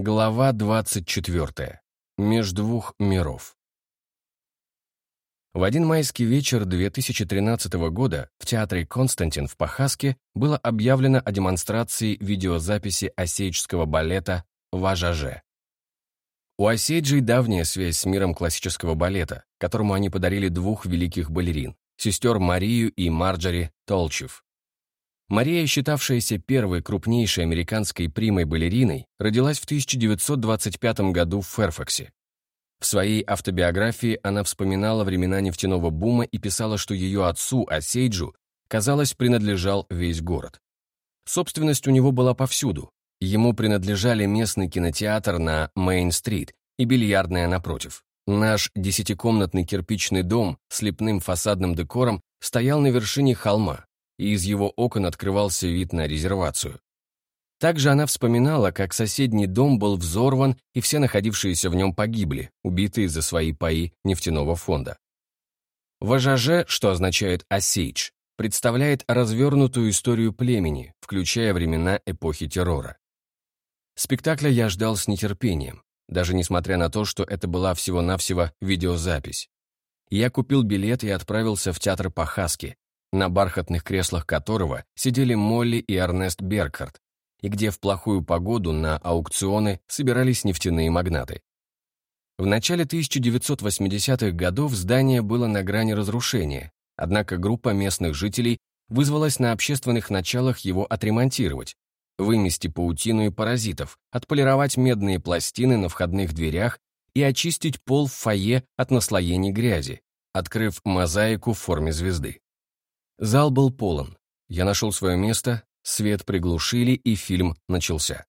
Глава 24. Меж двух миров. В один майский вечер 2013 года в театре «Константин» в Пахаске было объявлено о демонстрации видеозаписи осейческого балета «Важаже». У осейджей давняя связь с миром классического балета, которому они подарили двух великих балерин, сестер Марию и Марджори Толчев. Мария, считавшаяся первой крупнейшей американской примой-балериной, родилась в 1925 году в Ферфаксе. В своей автобиографии она вспоминала времена нефтяного бума и писала, что ее отцу, Осейджу, казалось, принадлежал весь город. Собственность у него была повсюду. Ему принадлежали местный кинотеатр на Мейн-стрит и бильярдная напротив. Наш десятикомнатный кирпичный дом с лепным фасадным декором стоял на вершине холма, и из его окон открывался вид на резервацию. Также она вспоминала, как соседний дом был взорван, и все находившиеся в нем погибли, убитые за свои паи нефтяного фонда. Важаже, что означает «осейдж», представляет развернутую историю племени, включая времена эпохи террора. Спектакля я ждал с нетерпением, даже несмотря на то, что это была всего-навсего видеозапись. Я купил билет и отправился в театр Пахаски, на бархатных креслах которого сидели Молли и Эрнест Беркхарт, и где в плохую погоду на аукционы собирались нефтяные магнаты. В начале 1980-х годов здание было на грани разрушения, однако группа местных жителей вызвалась на общественных началах его отремонтировать, вымести паутину и паразитов, отполировать медные пластины на входных дверях и очистить пол в фойе от наслоений грязи, открыв мозаику в форме звезды. Зал был полон. Я нашел свое место, свет приглушили, и фильм начался.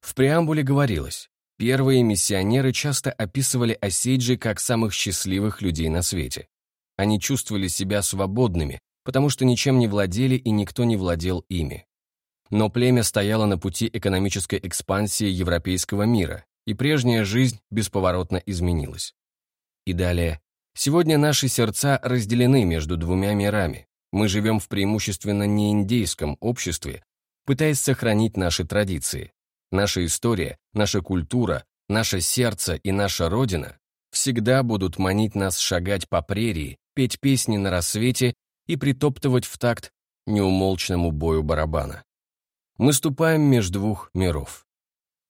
В преамбуле говорилось, первые миссионеры часто описывали осейджи как самых счастливых людей на свете. Они чувствовали себя свободными, потому что ничем не владели и никто не владел ими. Но племя стояло на пути экономической экспансии европейского мира, и прежняя жизнь бесповоротно изменилась. И далее. Сегодня наши сердца разделены между двумя мирами, мы живем в преимущественно неиндейском обществе, пытаясь сохранить наши традиции. Наша история, наша культура, наше сердце и наша Родина всегда будут манить нас шагать по прерии, петь песни на рассвете и притоптывать в такт неумолчному бою барабана. Мы ступаем между двух миров.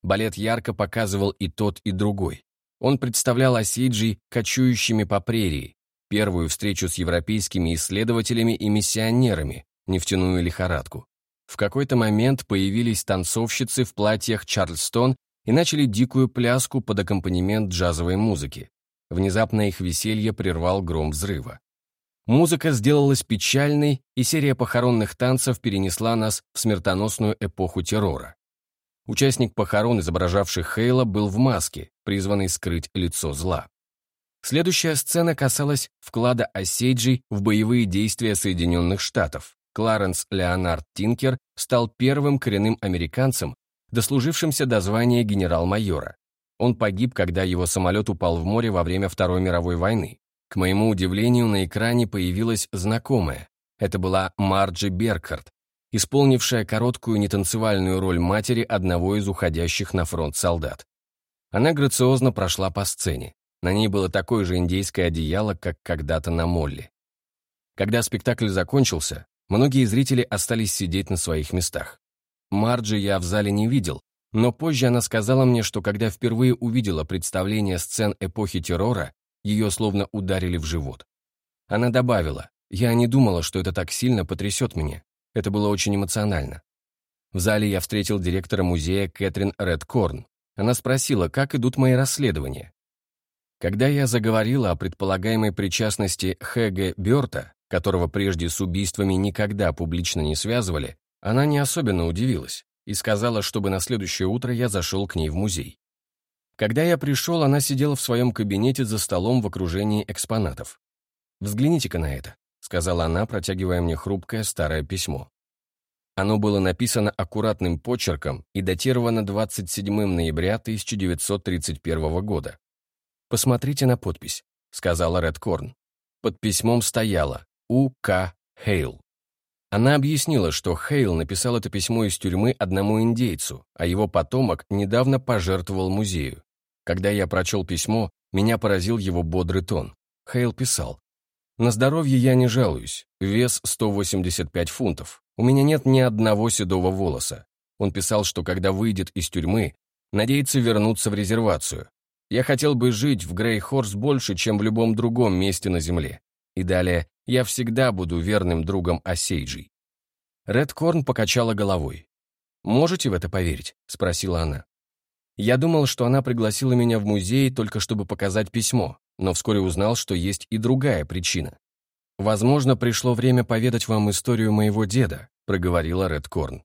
Балет ярко показывал и тот, и другой. Он представлял осиджи, кочующими по прерии, первую встречу с европейскими исследователями и миссионерами, нефтяную лихорадку. В какой-то момент появились танцовщицы в платьях Чарльстон и начали дикую пляску под аккомпанемент джазовой музыки. Внезапно их веселье прервал гром взрыва. Музыка сделалась печальной, и серия похоронных танцев перенесла нас в смертоносную эпоху террора. Участник похорон, изображавший Хейла, был в маске, призванной скрыть лицо зла. Следующая сцена касалась вклада Осейджи в боевые действия Соединенных Штатов. Кларенс Леонард Тинкер стал первым коренным американцем, дослужившимся до звания генерал-майора. Он погиб, когда его самолет упал в море во время Второй мировой войны. К моему удивлению, на экране появилась знакомая. Это была Марджи Беркарт, исполнившая короткую нетанцевальную роль матери одного из уходящих на фронт солдат. Она грациозно прошла по сцене. На ней было такое же индейское одеяло, как когда-то на Молли. Когда спектакль закончился, многие зрители остались сидеть на своих местах. Марджи я в зале не видел, но позже она сказала мне, что когда впервые увидела представление сцен эпохи террора, ее словно ударили в живот. Она добавила, «Я не думала, что это так сильно потрясет меня. Это было очень эмоционально». В зале я встретил директора музея Кэтрин Редкорн. Она спросила, как идут мои расследования. Когда я заговорила о предполагаемой причастности Хэге Бёрта, которого прежде с убийствами никогда публично не связывали, она не особенно удивилась и сказала, чтобы на следующее утро я зашел к ней в музей. Когда я пришел, она сидела в своем кабинете за столом в окружении экспонатов. «Взгляните-ка на это», — сказала она, протягивая мне хрупкое старое письмо. Оно было написано аккуратным почерком и датировано 27 ноября 1931 года. «Посмотрите на подпись», — сказала Редкорн. Под письмом стояло «У. К. Хейл». Она объяснила, что Хейл написал это письмо из тюрьмы одному индейцу, а его потомок недавно пожертвовал музею. Когда я прочел письмо, меня поразил его бодрый тон. Хейл писал, «На здоровье я не жалуюсь. Вес 185 фунтов. У меня нет ни одного седого волоса. Он писал, что когда выйдет из тюрьмы, надеется вернуться в резервацию. Я хотел бы жить в Грейхорс больше, чем в любом другом месте на Земле. И далее, я всегда буду верным другом Осейджи. Ред Корн покачала головой. «Можете в это поверить?» — спросила она. Я думал, что она пригласила меня в музей только чтобы показать письмо, но вскоре узнал, что есть и другая причина. «Возможно, пришло время поведать вам историю моего деда», — проговорила Ред Корн.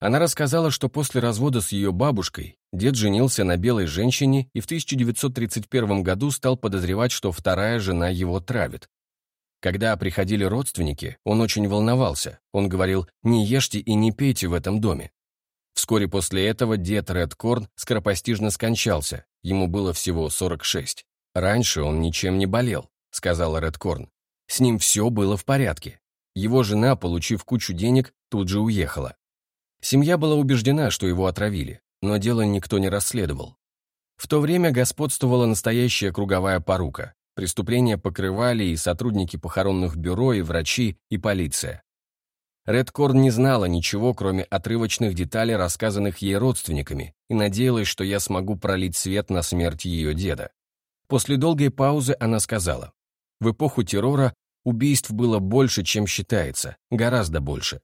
Она рассказала, что после развода с ее бабушкой дед женился на белой женщине и в 1931 году стал подозревать, что вторая жена его травит. Когда приходили родственники, он очень волновался. Он говорил «не ешьте и не пейте в этом доме». Вскоре после этого дед Ред Корн скоропостижно скончался, ему было всего 46. «Раньше он ничем не болел», — сказала Ред Корн. «С ним все было в порядке. Его жена, получив кучу денег, тут же уехала. Семья была убеждена, что его отравили, но дело никто не расследовал. В то время господствовала настоящая круговая порука. Преступления покрывали и сотрудники похоронных бюро, и врачи, и полиция. Редкорн не знала ничего, кроме отрывочных деталей, рассказанных ей родственниками, и надеялась, что я смогу пролить свет на смерть ее деда. После долгой паузы она сказала, «В эпоху террора убийств было больше, чем считается, гораздо больше.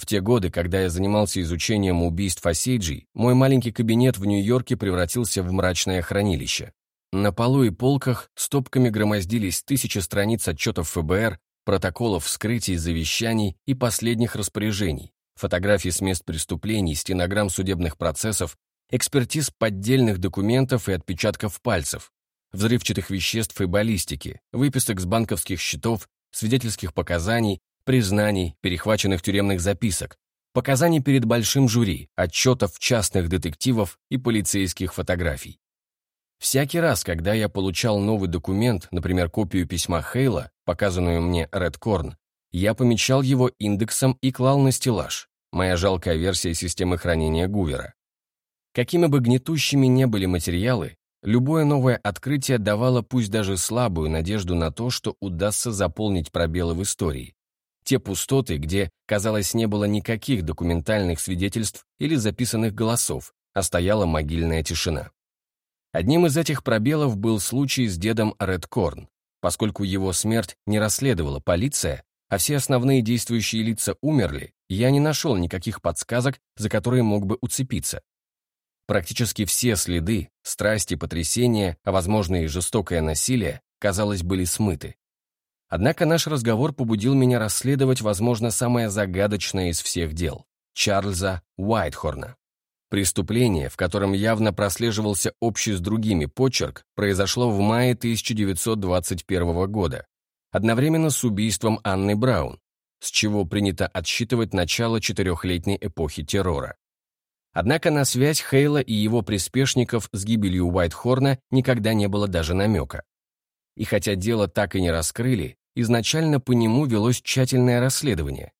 В те годы, когда я занимался изучением убийств Осейджи, мой маленький кабинет в Нью-Йорке превратился в мрачное хранилище. На полу и полках стопками громоздились тысячи страниц отчетов ФБР, протоколов вскрытий, завещаний и последних распоряжений, фотографий с мест преступлений, стенограмм судебных процессов, экспертиз поддельных документов и отпечатков пальцев, взрывчатых веществ и баллистики, выписок с банковских счетов, свидетельских показаний, признаний, перехваченных тюремных записок, показаний перед большим жюри, отчетов частных детективов и полицейских фотографий. Всякий раз, когда я получал новый документ, например, копию письма Хейла, показанную мне Ред Корн, я помечал его индексом и клал на стеллаж, моя жалкая версия системы хранения Гувера. Какими бы гнетущими не были материалы, любое новое открытие давало пусть даже слабую надежду на то, что удастся заполнить пробелы в истории, те пустоты, где, казалось, не было никаких документальных свидетельств или записанных голосов, а стояла могильная тишина. Одним из этих пробелов был случай с дедом Редкорн. Поскольку его смерть не расследовала полиция, а все основные действующие лица умерли, я не нашел никаких подсказок, за которые мог бы уцепиться. Практически все следы, страсти, потрясения, а возможно и жестокое насилие, казалось, были смыты. Однако наш разговор побудил меня расследовать, возможно, самое загадочное из всех дел — Чарльза Уайтхорна. Преступление, в котором явно прослеживался общий с другими почерк, произошло в мае 1921 года, одновременно с убийством Анны Браун, с чего принято отсчитывать начало четырехлетней эпохи террора. Однако на связь Хейла и его приспешников с гибелью Уайтхорна никогда не было даже намека. И хотя дело так и не раскрыли, Изначально по нему велось тщательное расследование.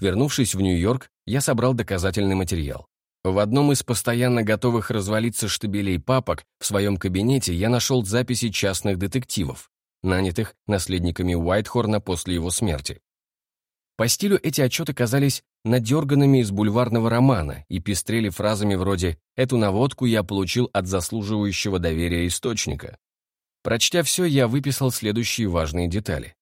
Вернувшись в Нью-Йорк, я собрал доказательный материал. В одном из постоянно готовых развалиться штабелей папок в своем кабинете я нашел записи частных детективов, нанятых наследниками Уайтхорна после его смерти. По стилю эти отчеты казались надерганными из бульварного романа и пестрели фразами вроде «эту наводку я получил от заслуживающего доверия источника». Прочтя все, я выписал следующие важные детали.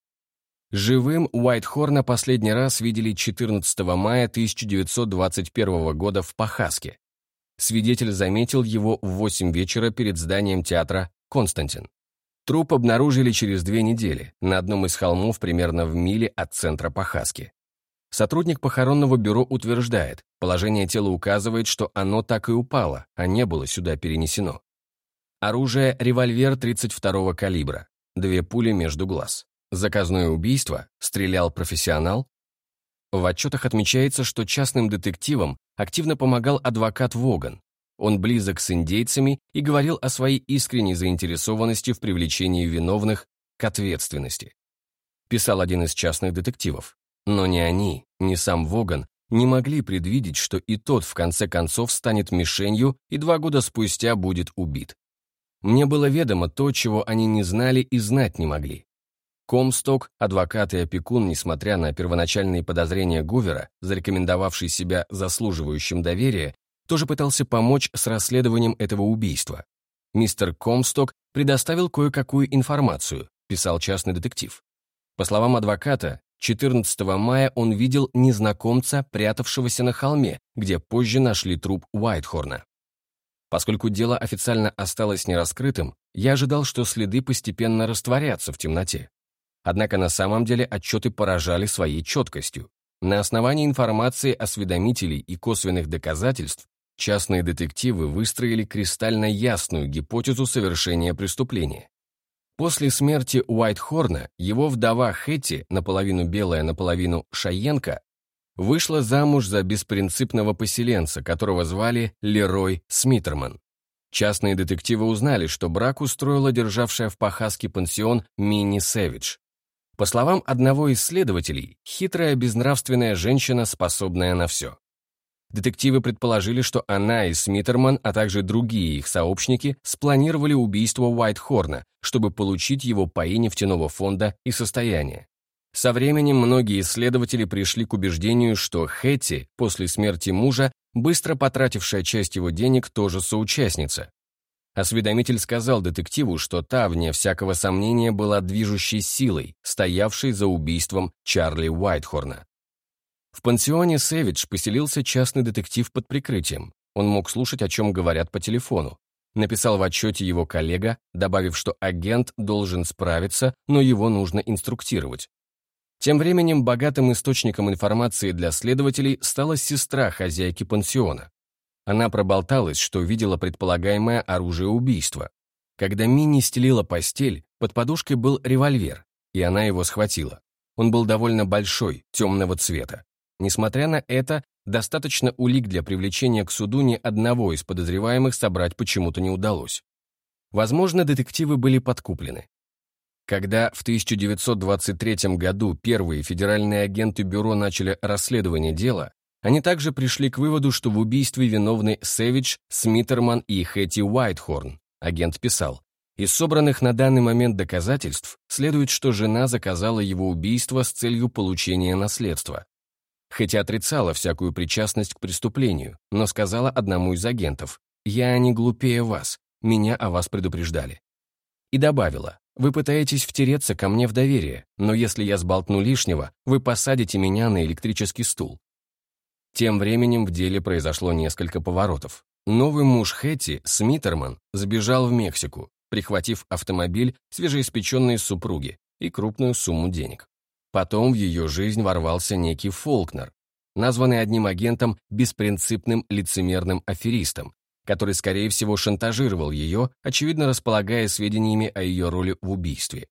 Живым Уайтхорна последний раз видели 14 мая 1921 года в Пахаске. Свидетель заметил его в 8 вечера перед зданием театра «Константин». Труп обнаружили через две недели на одном из холмов примерно в миле от центра Пахаски. Сотрудник похоронного бюро утверждает, положение тела указывает, что оно так и упало, а не было сюда перенесено. Оружие – револьвер 32-го калибра, две пули между глаз. Заказное убийство? Стрелял профессионал? В отчетах отмечается, что частным детективам активно помогал адвокат Воган. Он близок с индейцами и говорил о своей искренней заинтересованности в привлечении виновных к ответственности. Писал один из частных детективов. Но ни они, ни сам Воган не могли предвидеть, что и тот в конце концов станет мишенью и два года спустя будет убит. Мне было ведомо то, чего они не знали и знать не могли. Комсток, адвокат и опекун, несмотря на первоначальные подозрения Гувера, зарекомендовавший себя заслуживающим доверия, тоже пытался помочь с расследованием этого убийства. Мистер Комсток предоставил кое-какую информацию, писал частный детектив. По словам адвоката, 14 мая он видел незнакомца, прятавшегося на холме, где позже нашли труп Уайтхорна. Поскольку дело официально осталось нераскрытым, я ожидал, что следы постепенно растворятся в темноте. Однако на самом деле отчеты поражали своей четкостью. На основании информации осведомителей и косвенных доказательств частные детективы выстроили кристально ясную гипотезу совершения преступления. После смерти Уайтхорна его вдова Хэтти, наполовину белая, наполовину Шаенко, вышла замуж за беспринципного поселенца, которого звали Лерой Смитерман. Частные детективы узнали, что брак устроила державшая в Пахаске пансион Мини Сэвидж. По словам одного из следователей, хитрая безнравственная женщина, способная на все. Детективы предположили, что она и Смитерман, а также другие их сообщники, спланировали убийство Уайтхорна, чтобы получить его паи нефтяного фонда и состояние. Со временем многие исследователи пришли к убеждению, что Хэтти, после смерти мужа, быстро потратившая часть его денег, тоже соучастница. Осведомитель сказал детективу, что та, вне всякого сомнения, была движущей силой, стоявшей за убийством Чарли Уайтхорна. В пансионе Сэвидж поселился частный детектив под прикрытием. Он мог слушать, о чем говорят по телефону. Написал в отчете его коллега, добавив, что агент должен справиться, но его нужно инструктировать. Тем временем богатым источником информации для следователей стала сестра хозяйки пансиона. Она проболталась, что видела предполагаемое оружие убийства. Когда Мини стелила постель, под подушкой был револьвер, и она его схватила. Он был довольно большой, темного цвета. Несмотря на это, достаточно улик для привлечения к суду ни одного из подозреваемых собрать почему-то не удалось. Возможно, детективы были подкуплены. Когда в 1923 году первые федеральные агенты бюро начали расследование дела, они также пришли к выводу, что в убийстве виновны Сэвидж, Смитерман и Хэти Уайтхорн. Агент писал, из собранных на данный момент доказательств следует, что жена заказала его убийство с целью получения наследства хотя отрицала всякую причастность к преступлению, но сказала одному из агентов, «Я не глупее вас, меня о вас предупреждали». И добавила, «Вы пытаетесь втереться ко мне в доверие, но если я сболтну лишнего, вы посадите меня на электрический стул». Тем временем в деле произошло несколько поворотов. Новый муж Хэти, Смитерман, сбежал в Мексику, прихватив автомобиль свежеиспеченной супруги и крупную сумму денег. Потом в ее жизнь ворвался некий Фолкнер, названный одним агентом беспринципным лицемерным аферистом, который, скорее всего, шантажировал ее, очевидно располагая сведениями о ее роли в убийстве.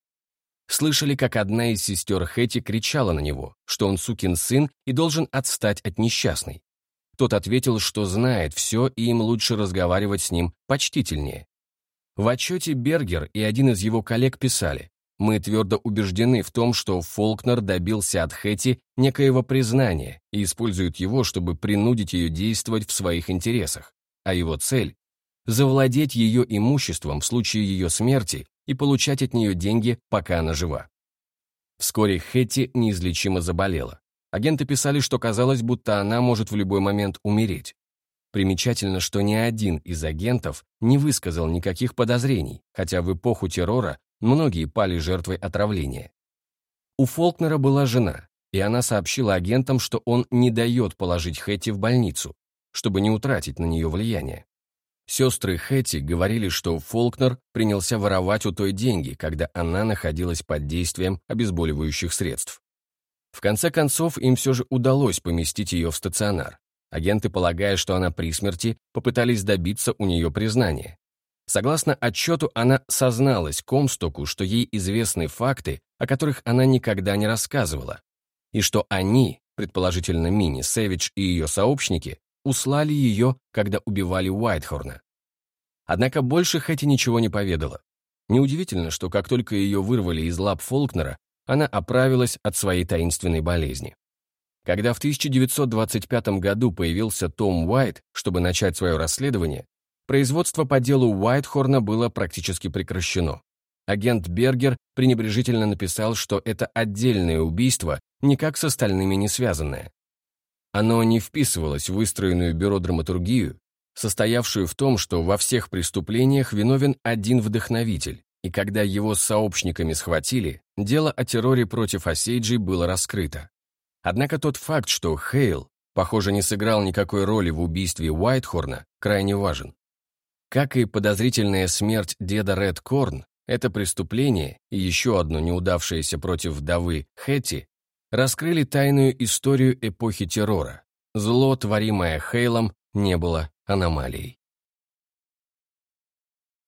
Слышали, как одна из сестер Хэти кричала на него, что он сукин сын и должен отстать от несчастной. Тот ответил, что знает все, и им лучше разговаривать с ним почтительнее. В отчете Бергер и один из его коллег писали, мы твердо убеждены в том, что Фолкнер добился от Хэти некоего признания и использует его, чтобы принудить ее действовать в своих интересах, а его цель – завладеть ее имуществом в случае ее смерти и получать от нее деньги, пока она жива. Вскоре Хэти неизлечимо заболела. Агенты писали, что казалось, будто она может в любой момент умереть. Примечательно, что ни один из агентов не высказал никаких подозрений, хотя в эпоху террора Многие пали жертвой отравления. У Фолкнера была жена, и она сообщила агентам, что он не дает положить Хэти в больницу, чтобы не утратить на нее влияние. Сестры Хэти говорили, что Фолкнер принялся воровать у той деньги, когда она находилась под действием обезболивающих средств. В конце концов, им все же удалось поместить ее в стационар. Агенты, полагая, что она при смерти, попытались добиться у нее признания. Согласно отчету, она созналась Комстоку, что ей известны факты, о которых она никогда не рассказывала, и что они, предположительно Мини, Сэвидж и ее сообщники, услали ее, когда убивали Уайтхорна. Однако больше Хэти ничего не поведала. Неудивительно, что как только ее вырвали из лап Фолкнера, она оправилась от своей таинственной болезни. Когда в 1925 году появился Том Уайт, чтобы начать свое расследование, производство по делу Уайтхорна было практически прекращено. Агент Бергер пренебрежительно написал, что это отдельное убийство, никак с остальными не связанное. Оно не вписывалось в выстроенную бюро драматургию, состоявшую в том, что во всех преступлениях виновен один вдохновитель, и когда его с сообщниками схватили, дело о терроре против Осейджи было раскрыто. Однако тот факт, что Хейл, похоже, не сыграл никакой роли в убийстве Уайтхорна, крайне важен. Как и подозрительная смерть деда Ред Корн, это преступление и еще одно неудавшееся против вдовы Хэти раскрыли тайную историю эпохи террора. Зло, творимое Хейлом, не было аномалией.